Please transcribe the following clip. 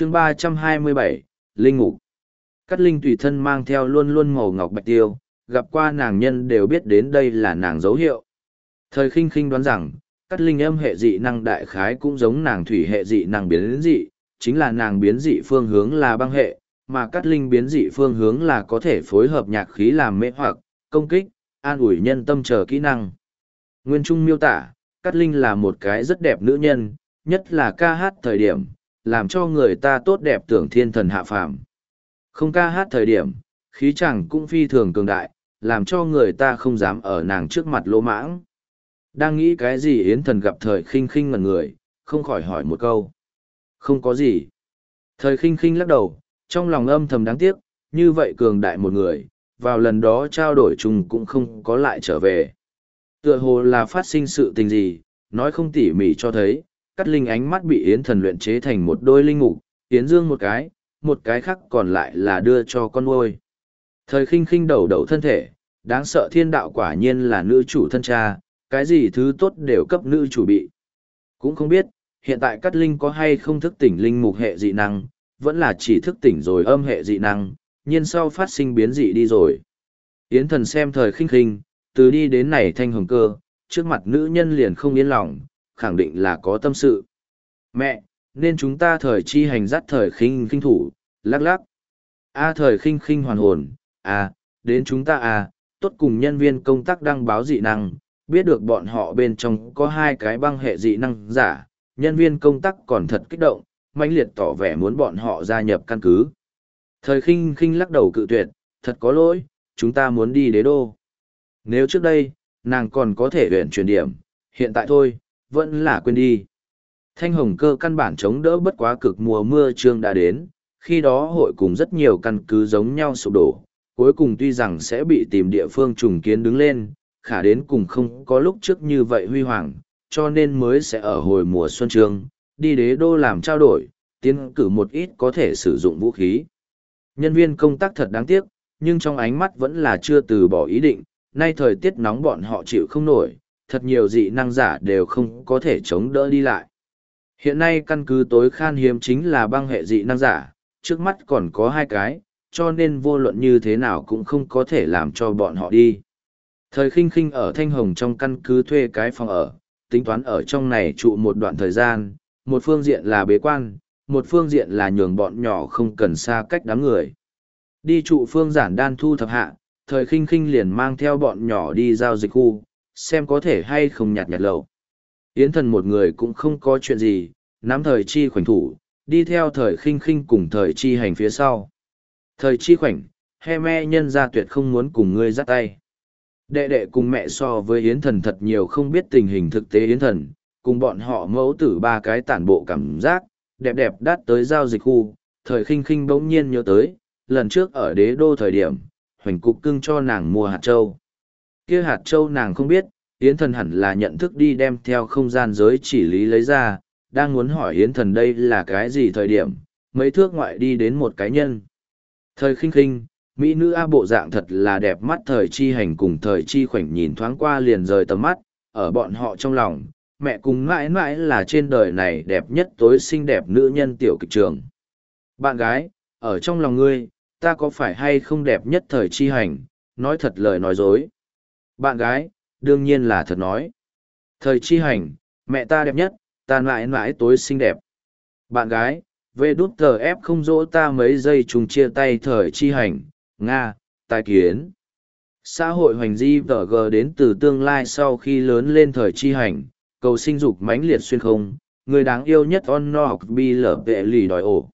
chương ba trăm hai mươi bảy Linh Ngục Cát Linh tùy thân mang theo luôn luôn màu ngọc bạch tiêu, gặp qua nàng nhân đều biết đến đây là nàng dấu hiệu. Thời khinh khinh đoán rằng, Cát Linh âm hệ dị năng đại khái cũng giống nàng thủy hệ dị năng biến dị, chính là nàng biến dị phương hướng là băng hệ, mà Cát Linh biến dị phương hướng là có thể phối hợp nhạc khí làm mê hoặc, công kích, an ủi nhân tâm chờ kỹ năng. Nguyên Trung miêu tả, Cát Linh là một cái rất đẹp nữ nhân, nhất là ca hát thời điểm, làm cho người ta tốt đẹp tưởng thiên thần hạ phàm. Không ca hát thời điểm, khí chẳng cũng phi thường cường đại, làm cho người ta không dám ở nàng trước mặt lỗ mãng. Đang nghĩ cái gì Yến thần gặp thời khinh khinh ngần người, không khỏi hỏi một câu. Không có gì. Thời khinh khinh lắc đầu, trong lòng âm thầm đáng tiếc, như vậy cường đại một người, vào lần đó trao đổi chung cũng không có lại trở về. Tựa hồ là phát sinh sự tình gì, nói không tỉ mỉ cho thấy, cắt linh ánh mắt bị Yến thần luyện chế thành một đôi linh ngục, Yến dương một cái, một cái khác còn lại là đưa cho con nuôi. Thời khinh khinh đầu đầu thân thể, đáng sợ thiên đạo quả nhiên là nữ chủ thân cha, cái gì thứ tốt đều cấp nữ chủ bị. Cũng không biết, hiện tại cắt linh có hay không thức tỉnh linh mục hệ dị năng, vẫn là chỉ thức tỉnh rồi âm hệ dị năng, nhiên sau phát sinh biến dị đi rồi. Yến thần xem thời khinh khinh, từ đi đến này thanh hồng cơ, trước mặt nữ nhân liền không yên lòng, khẳng định là có tâm sự. Mẹ, nên chúng ta thời chi hành dắt thời khinh khinh thủ, lắc lắc. A thời khinh khinh hoàn hồn, à, đến chúng ta à, tốt cùng nhân viên công tác đăng báo dị năng, biết được bọn họ bên trong có hai cái băng hệ dị năng giả, nhân viên công tác còn thật kích động, mãnh liệt tỏ vẻ muốn bọn họ gia nhập căn cứ. Thời khinh khinh lắc đầu cự tuyệt, thật có lỗi, chúng ta muốn đi đế đô. Nếu trước đây, nàng còn có thể huyện chuyển điểm, hiện tại thôi, vẫn là quên đi. Thanh hồng cơ căn bản chống đỡ bất quá cực mùa mưa trương đã đến, khi đó hội cùng rất nhiều căn cứ giống nhau sụp đổ, cuối cùng tuy rằng sẽ bị tìm địa phương trùng kiến đứng lên, khả đến cùng không có lúc trước như vậy huy hoàng, cho nên mới sẽ ở hồi mùa xuân trương, đi đế đô làm trao đổi, tiến cử một ít có thể sử dụng vũ khí. Nhân viên công tác thật đáng tiếc, nhưng trong ánh mắt vẫn là chưa từ bỏ ý định, nay thời tiết nóng bọn họ chịu không nổi, thật nhiều dị năng giả đều không có thể chống đỡ đi lại. Hiện nay căn cứ tối khan hiếm chính là băng hệ dị năng giả, trước mắt còn có hai cái, cho nên vô luận như thế nào cũng không có thể làm cho bọn họ đi. Thời khinh khinh ở Thanh Hồng trong căn cứ thuê cái phòng ở, tính toán ở trong này trụ một đoạn thời gian, một phương diện là bế quan, một phương diện là nhường bọn nhỏ không cần xa cách đám người. Đi trụ phương giản đan thu thập hạ, thời khinh khinh liền mang theo bọn nhỏ đi giao dịch khu, xem có thể hay không nhạt nhạt lậu. Yến thần một người cũng không có chuyện gì, nắm thời chi khoảnh thủ, đi theo thời khinh khinh cùng thời chi hành phía sau. Thời chi khoảnh, he me nhân ra tuyệt không muốn cùng ngươi dắt tay. Đệ đệ cùng mẹ so với Yến thần thật nhiều không biết tình hình thực tế Yến thần, cùng bọn họ mẫu tử ba cái tản bộ cảm giác, đẹp đẹp đắt tới giao dịch khu, thời khinh khinh bỗng nhiên nhớ tới, lần trước ở đế đô thời điểm, hoành cục cưng cho nàng mua hạt châu. Kia hạt châu nàng không biết, Yến thần hẳn là nhận thức đi đem theo không gian giới chỉ lý lấy ra, đang muốn hỏi Yến thần đây là cái gì thời điểm, mấy thước ngoại đi đến một cái nhân. Thời khinh khinh, Mỹ nữ A bộ dạng thật là đẹp mắt thời chi hành cùng thời chi khoảnh nhìn thoáng qua liền rời tầm mắt, ở bọn họ trong lòng, mẹ cùng mãi mãi là trên đời này đẹp nhất tối xinh đẹp nữ nhân tiểu kịch trường. Bạn gái, ở trong lòng ngươi, ta có phải hay không đẹp nhất thời chi hành, nói thật lời nói dối. Bạn gái, đương nhiên là thật nói. Thời chi hành, mẹ ta đẹp nhất, ta mãi mãi tối xinh đẹp. Bạn gái, về đút tờ ép không dỗ ta mấy giây trùng chia tay thời chi hành, Nga, tài kiến. Xã hội hoành di vở g đến từ tương lai sau khi lớn lên thời chi hành, cầu sinh dục mãnh liệt xuyên không, người đáng yêu nhất on no học bi lở vệ lì đòi ổ.